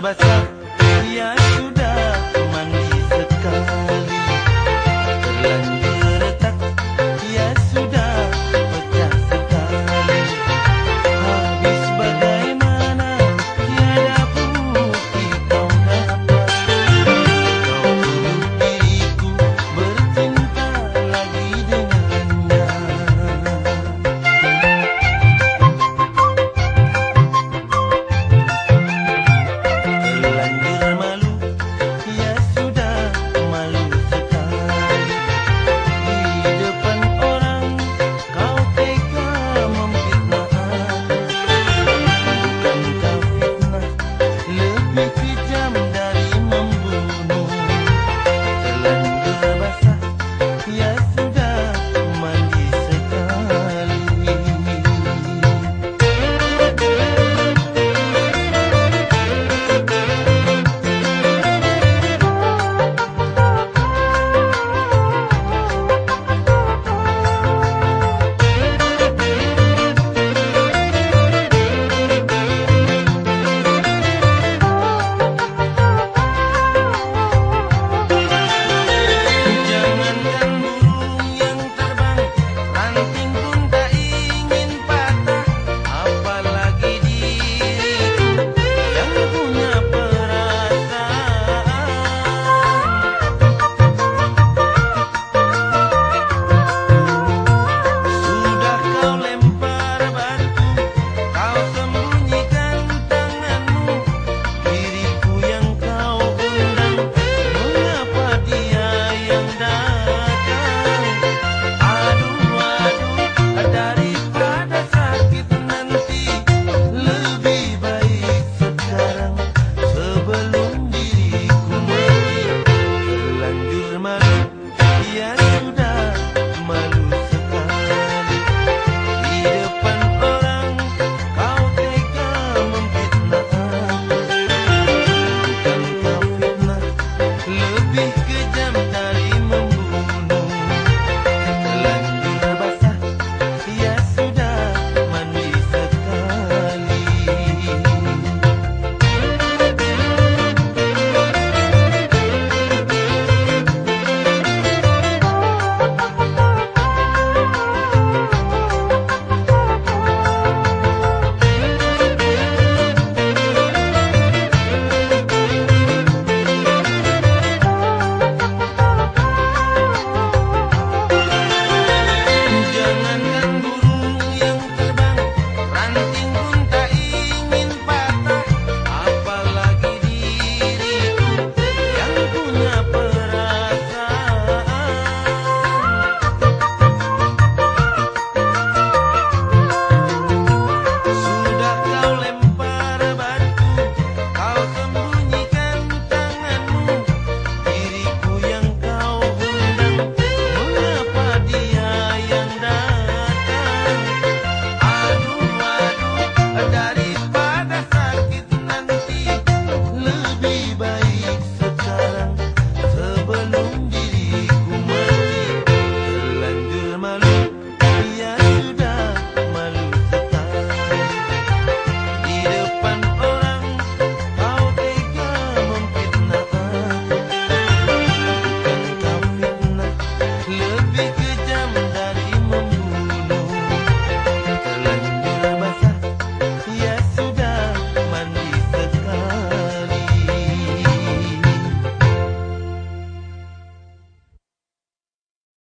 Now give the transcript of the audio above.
berbaca